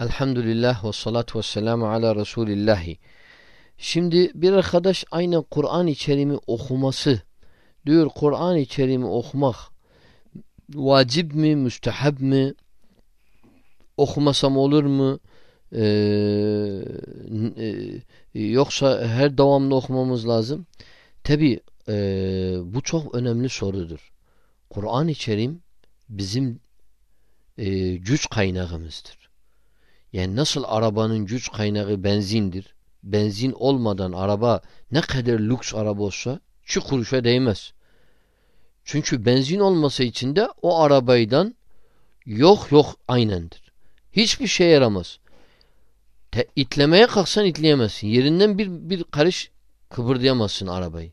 Elhamdülillah ve salatu ve selamu ala Resulillahi. Şimdi bir arkadaş aynen Kur'an-ı Kerim'i okuması diyor Kur'an-ı Kerim'i okumak vacip mi, müstehab mi? Okumasam olur mu? Ee, e, yoksa her devamlı okumamız lazım. Tabi e, bu çok önemli sorudur. Kur'an-ı Kerim bizim e, güç kaynağımızdır. Yani nasıl arabanın güç kaynağı benzindir. Benzin olmadan araba ne kadar lüks araba olsa şu kuruşa değmez. Çünkü benzin olmasa içinde o arabaydan yok yok aynendir. Hiçbir şey yaramaz. Te, itlemeye kalksan itleyemezsin. Yerinden bir, bir karış kıpırdayamazsın arabayı.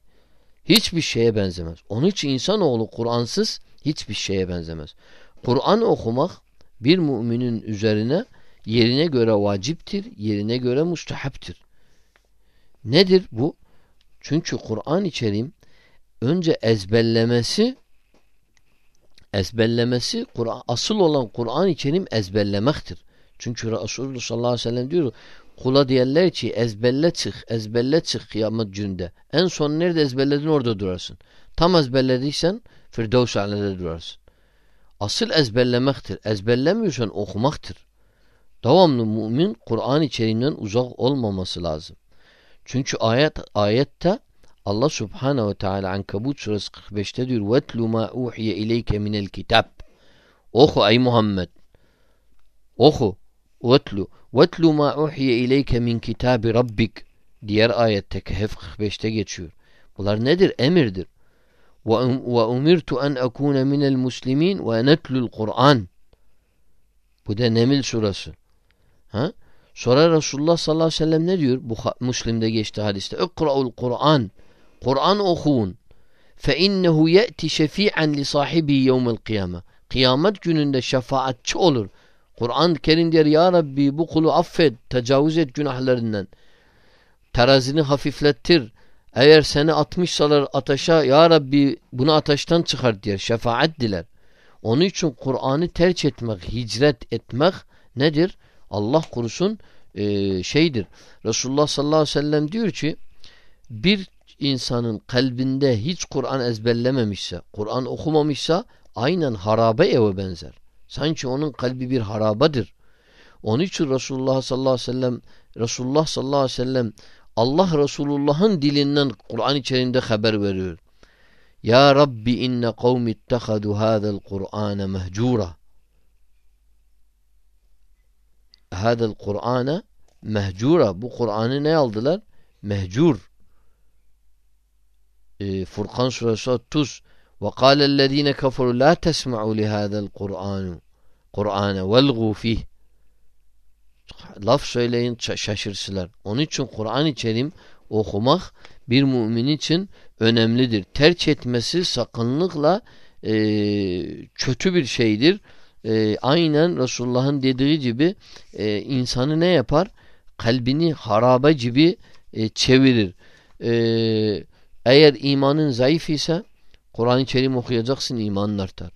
Hiçbir şeye benzemez. Onun için insanoğlu Kur'ansız hiçbir şeye benzemez. Kur'an okumak bir müminin üzerine yerine göre vaciptir, yerine göre müstehaptir. Nedir bu? Çünkü Kur'an-ı Kerim önce ezberlemesi ezberlemesi asıl olan Kur'an-ı Kerim ezberlemektir. Çünkü Resulullah sallallahu aleyhi ve sellem diyor kula diyorlar ki ezberle çık, ezberle çık kıyamet gününde. En son nerede ezberledin orada durarsın. Tam ezberlediysen Firdevs alede durarsın. Asıl ezberlemektir. Ezberlemiyorsan okumaktır. Devamlı mümin Kur'an-ı Kerim'den uzak olmaması lazım. Çünkü ayet ayette Allah Subhanahu ve Teala Ankabut suresi 45'te diyor: "Vetlu ma uhiye ileyke minel kitab." Oku ey Muhammed. Oku. Vetlu. Vetlu ma uhiye ileyke min kitabi rabbik. Diğer ayette Kehf 45'te geçiyor. Bunlar nedir? Emirdir. Ve umirtu en ekune minel muslimin ve netlul Kur'an. Bu da Nemil surası. Ha? Sonra Resulullah sallallahu aleyhi ve sellem ne diyor? Bu Müslim'de geçti hadiste. İkra'ul Kur'an. Kur'an okuyun. Fe innehu ye'ti şefi'an li sahibi yevmel kıyame. Kıyamet gününde şefaatçi olur. Kur'an Kerim diyor ya Rabbi bu kulu affet, tecavüz et günahlarından. Terazini hafiflettir. Eğer seni atmışsalar ateşe ya Rabbi bunu ateşten çıkar diyor. Şefaat diler. Onun için Kur'an'ı terk etmek, hicret etmek nedir? Allah korusun e, şeydir. Resulullah sallallahu aleyhi ve sellem diyor ki bir insanın kalbinde hiç Kur'an ezberlememişse, Kur'an okumamışsa aynen harabe eve benzer. Sanki onun kalbi bir harabadır. Onun için Resulullah sallallahu aleyhi ve sellem Resulullah sallallahu aleyhi ve sellem Allah Resulullah'ın dilinden Kur'an içerisinde haber veriyor. Ya Rabbi inne kavmi ittehadu hâzel Kur'ane mehcura. hadel Kur'an'a mehcura. Bu Kur'an'ı ne aldılar? Mehcur. E, Furkan suresi 30 ve kâlellezîne kafaru la tesma'u lihâzel Kur'anu Kur'ane velgû fih laf söyleyin şaşırsılar. Onun için Kur'an-ı Kerim okumak bir mümin için önemlidir. Terç etmesi sakınlıkla e, kötü bir şeydir. E, aynen Resulullah'ın dediği gibi e, insanı ne yapar? Kalbini harabe gibi e, çevirir. E, eğer imanın zayıf ise Kur'an-ı Kerim okuyacaksın imanın artar.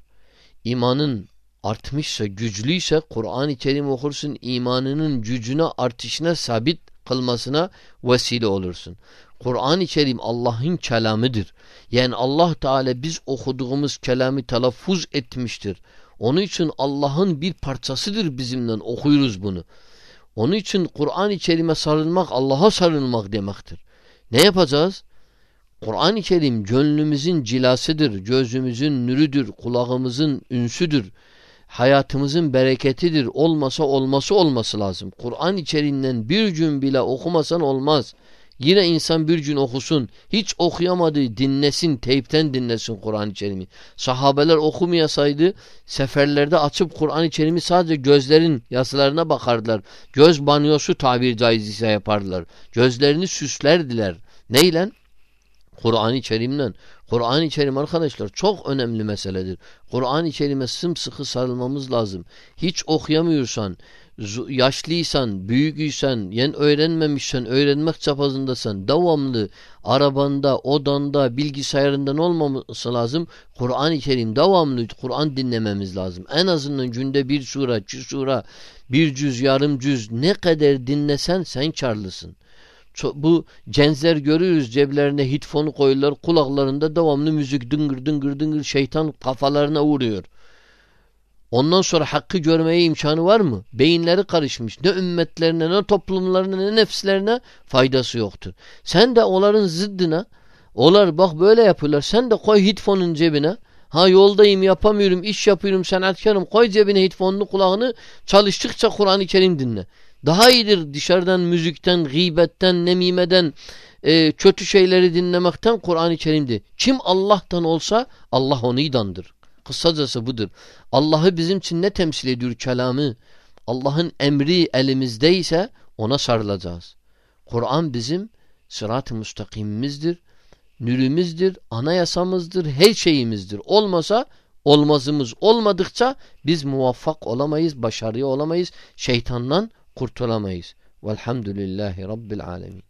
İmanın artmışsa, güçlüyse Kur'an-ı Kerim okursun imanının gücüne artışına sabit kılmasına vesile olursun. Kur'an-ı Kerim Allah'ın kelamıdır. Yani Allah Teala biz okuduğumuz kelamı telaffuz etmiştir. Onun için Allah'ın bir parçasıdır bizimle okuyoruz bunu. Onun için Kur'an-ı Kerim'e sarılmak Allah'a sarılmak demektir. Ne yapacağız? Kur'an-ı Kerim gönlümüzün cilasıdır, gözümüzün nürüdür, kulağımızın ünsüdür, hayatımızın bereketidir. Olmasa olması olması lazım. Kur'an içeriğinden bir gün bile okumasan olmaz. Yine insan bir gün okusun. Hiç okuyamadığı dinlesin, teypten dinlesin Kur'an-ı Kerim'i. Sahabeler okumayasaydı seferlerde açıp Kur'an-ı Kerim'i sadece gözlerin yazılarına bakardılar. Göz banyosu tabir caizse yapardılar. Gözlerini süslerdiler. Neyle? Kur'an-ı Kerim'den. Kur'an-ı Kerim arkadaşlar çok önemli meseledir. Kur'an-ı Kerim'e sımsıkı sarılmamız lazım. Hiç okuyamıyorsan, yaşlıysan, büyüküysen, yen öğrenmemişsen, öğrenmek çapazındasın, devamlı arabanda, odanda, bilgisayarından olmaması lazım. Kur'an-ı Kerim devamlı Kur'an dinlememiz lazım. En azından günde bir sure, iki sure, bir cüz, yarım cüz ne kadar dinlesen sen karlısın. Bu cenzler görürüz ceblerine hitfonu koyuyorlar kulaklarında devamlı müzik dıngır dıngır dıngır şeytan kafalarına vuruyor. Ondan sonra hakkı görmeye imkanı var mı? Beyinleri karışmış. Ne ümmetlerine, ne toplumlarına, ne nefslerine faydası yoktur. Sen de onların zıddına, onlar bak böyle yapıyorlar. Sen de koy hitfonun cebine. Ha yoldayım yapamıyorum, iş yapıyorum, sanatkarım. Koy cebine hitfonunu, kulağını. Çalıştıkça Kur'an-ı Kerim dinle. Daha iyidir dışarıdan müzikten, gıybetten, nemimeden, e, kötü şeyleri dinlemekten Kur'an-ı Kerim'di. Kim Allah'tan olsa Allah onu idandır. Kısacası budur. Allah'ı bizim için ne temsil ediyor kelamı? Allah'ın emri elimizdeyse ona sarılacağız. Kur'an bizim sırat-ı müstakimimizdir, nürümüzdür, anayasamızdır, her şeyimizdir. Olmasa olmazımız olmadıkça biz muvaffak olamayız, başarıya olamayız, şeytandan kurtulamayız. Velhamdülillahi Rabbil alemin.